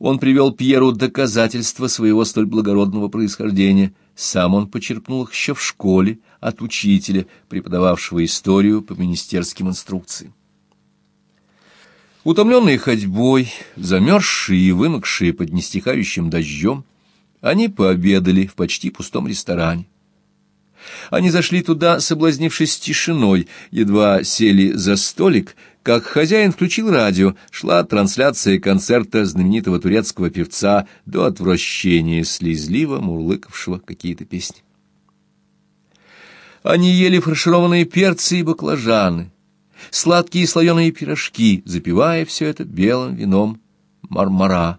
Он привел Пьеру доказательства своего столь благородного происхождения. Сам он почерпнул их еще в школе от учителя, преподававшего историю по министерским инструкциям. Утомленные ходьбой, замерзшие и вымокшие под нестихающим дождем, они пообедали в почти пустом ресторане. Они зашли туда, соблазнившись тишиной, едва сели за столик, как хозяин включил радио, шла трансляция концерта знаменитого турецкого певца до отвращения слезливо мурлыкавшего какие-то песни. Они ели фаршированные перцы и баклажаны, сладкие слоеные пирожки, запивая все это белым вином мармара.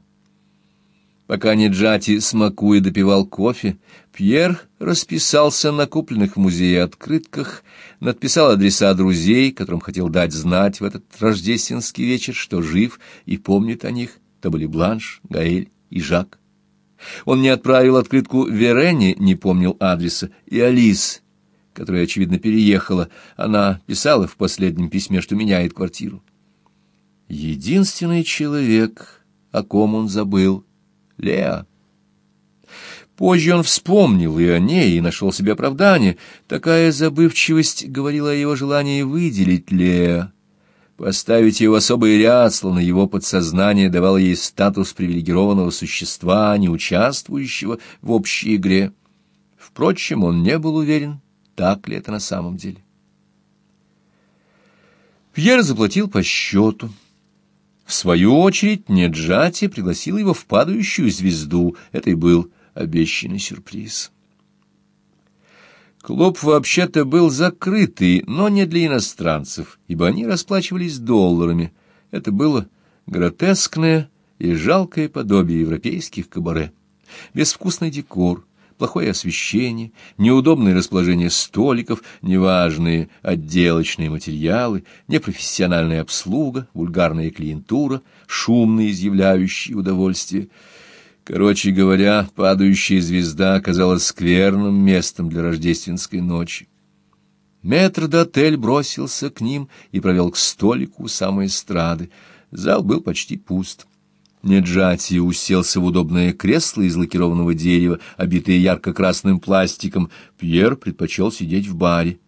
Пока Неджати, смакуя, допивал кофе, Пьер расписался на купленных в музее открытках, надписал адреса друзей, которым хотел дать знать в этот рождественский вечер, что жив и помнит о них. То были Бланш, Гаэль и Жак. Он не отправил открытку Верене, не помнил адреса, и Алис, которая, очевидно, переехала. Она писала в последнем письме, что меняет квартиру. Единственный человек, о ком он забыл — Леа. Позже он вспомнил и о ней, и нашел себе оправдание. Такая забывчивость говорила о его желании выделить Леа. Поставить его особый ряд, словно его подсознание давало ей статус привилегированного существа, не участвующего в общей игре. Впрочем, он не был уверен, так ли это на самом деле. Пьер заплатил по счету. В свою очередь Неджати пригласил его в падающую звезду. Это и был обещанный сюрприз. Клуб вообще-то был закрытый, но не для иностранцев, ибо они расплачивались долларами. Это было гротескное и жалкое подобие европейских кабаре. Безвкусный декор, плохое освещение, неудобное расположение столиков, неважные отделочные материалы, непрофессиональная обслуга, вульгарная клиентура, шумные изъявляющие удовольствие. Короче говоря, падающая звезда оказалась скверным местом для рождественской ночи. Метр-дотель бросился к ним и провел к столику у самой эстрады. Зал был почти пуст. Неджати уселся в удобное кресло из лакированного дерева, обитое ярко-красным пластиком. Пьер предпочел сидеть в баре.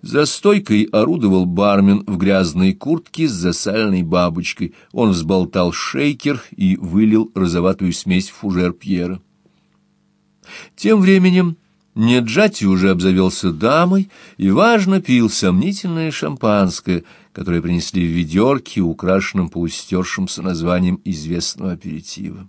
За стойкой орудовал бармен в грязной куртке с засаленной бабочкой. Он взболтал шейкер и вылил розоватую смесь в фужер Пьера. Тем временем Неджати уже обзавелся дамой и, важно, пил сомнительное шампанское — которые принесли в ведерке, украшенном поустершимся названием известного аперитива.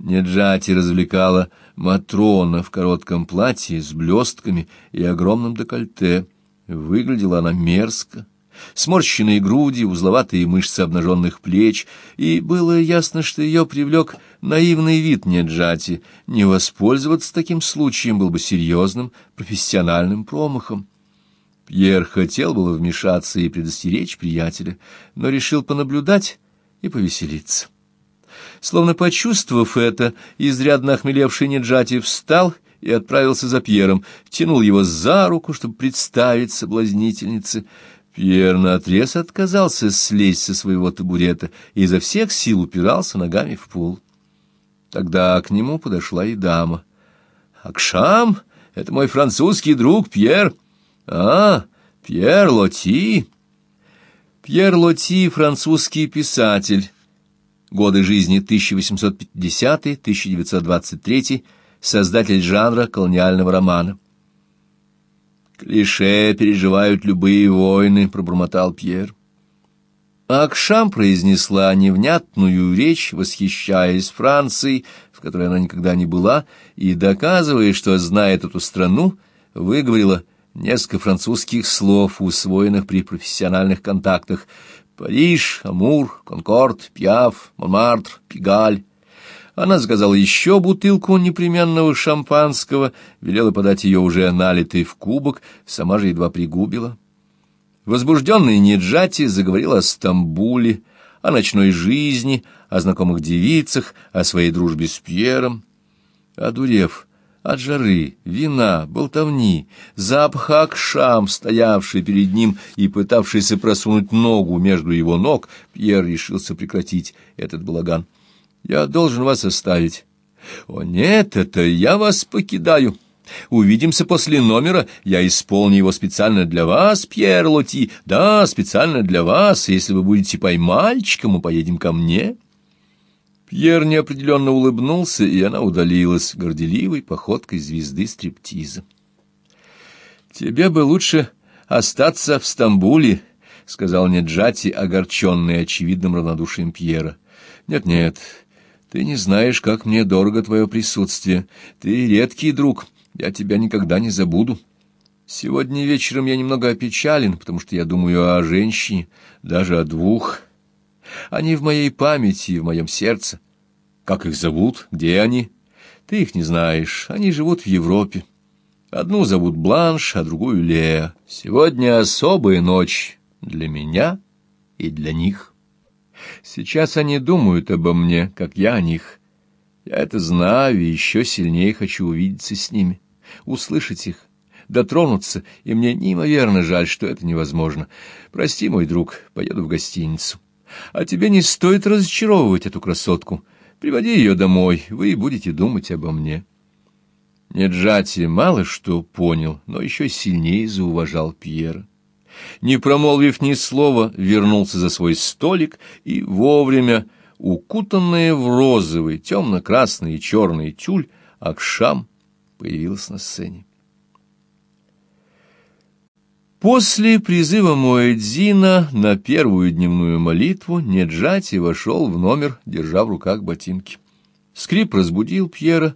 Неджати развлекала Матрона в коротком платье с блестками и огромным декольте. Выглядела она мерзко, сморщенные груди, узловатые мышцы обнаженных плеч, и было ясно, что ее привлек наивный вид Неджати. Не воспользоваться таким случаем был бы серьезным профессиональным промахом. Пьер хотел было вмешаться и предостеречь приятеля, но решил понаблюдать и повеселиться. Словно почувствовав это, изрядно охмелевший Неджати встал и отправился за Пьером, тянул его за руку, чтобы представить соблазнительнице. Пьер наотрез отказался слезть со своего табурета и изо всех сил упирался ногами в пол. Тогда к нему подошла и дама. «Акшам, это мой французский друг Пьер». А, Пьер Лоти. Пьер Лоти — французский писатель. Годы жизни 1850-1923, создатель жанра колониального романа. «Клише переживают любые войны», — пробормотал Пьер. Акшам произнесла невнятную речь, восхищаясь Францией, в которой она никогда не была, и, доказывая, что знает эту страну, выговорила несколько французских слов, усвоенных при профессиональных контактах. Париж, Амур, Конкорд, Пьяв, Монмартр, Пигаль. Она заказала еще бутылку непременного шампанского, велела подать ее уже налитой в кубок, сама же едва пригубила. Возбужденный Неджати заговорил о Стамбуле, о ночной жизни, о знакомых девицах, о своей дружбе с Пьером. Одурев, от жары, вина, болтовни, запаха акшам, стоявший перед ним и пытавшийся просунуть ногу между его ног, Пьер решился прекратить этот балаган. Я должен вас оставить. О нет, это я вас покидаю. Увидимся после номера. Я исполню его специально для вас, Пьер Лоти. Да, специально для вас. Если вы будете поймальчиком, мы поедем ко мне. Пьер неопределенно улыбнулся, и она удалилась горделивой походкой звезды стриптиза. «Тебе бы лучше остаться в Стамбуле», — сказал Неджати, огорченный очевидным равнодушием Пьера. «Нет-нет, ты не знаешь, как мне дорого твое присутствие. Ты редкий друг, я тебя никогда не забуду. Сегодня вечером я немного опечален, потому что я думаю о женщине, даже о двух. Они в моей памяти и в моем сердце. Как их зовут? Где они? Ты их не знаешь, они живут в Европе». Одну зовут Бланш, а другую Лея. Сегодня особая ночь для меня и для них. Сейчас они думают обо мне, как я о них. Я это знаю и еще сильнее хочу увидеться с ними, услышать их, дотронуться, и мне неимоверно жаль, что это невозможно. Прости, мой друг, поеду в гостиницу. А тебе не стоит разочаровывать эту красотку. Приводи ее домой, вы будете думать обо мне». Неджати мало что понял, но еще сильнее зауважал Пьера. Не промолвив ни слова, вернулся за свой столик и вовремя, укутанная в розовый, темно-красный и черный тюль, Акшам появилась на сцене. После призыва Муэдзина на первую дневную молитву Неджати вошел в номер, держа в руках ботинки. Скрип разбудил Пьера,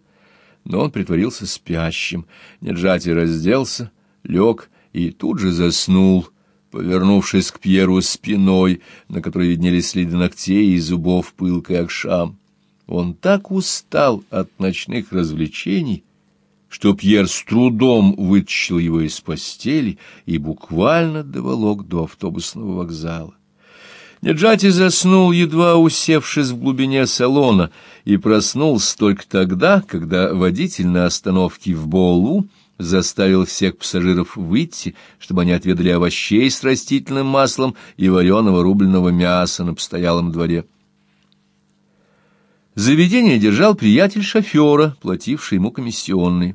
но он притворился спящим. Неджати разделся, лег и тут же заснул, повернувшись к Пьеру спиной, на которой виднелись следы ногтей и зубов пылкой акшам. Он так устал от ночных развлечений, что Пьер с трудом вытащил его из постели и буквально доволок до автобусного вокзала. Неджати заснул, едва усевшись в глубине салона, и проснулся только тогда, когда водитель на остановке в Болу заставил всех пассажиров выйти, чтобы они отведали овощей с растительным маслом и вареного рубленого мяса на постоялом дворе. Заведение держал приятель шофера, плативший ему комиссионный.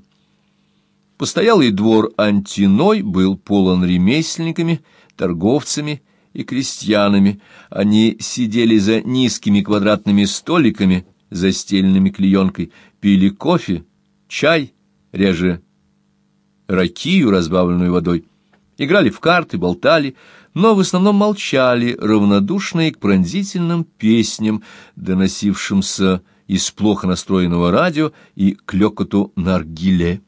Постоялый двор Антиной был полон ремесленниками, торговцами и крестьянами. Они сидели за низкими квадратными столиками, застеленными клеенкой, пили кофе, чай, реже ракию, разбавленную водой, играли в карты, болтали, но в основном молчали, равнодушные к пронзительным песням, доносившимся из плохо настроенного радио и к лёкоту наргиле.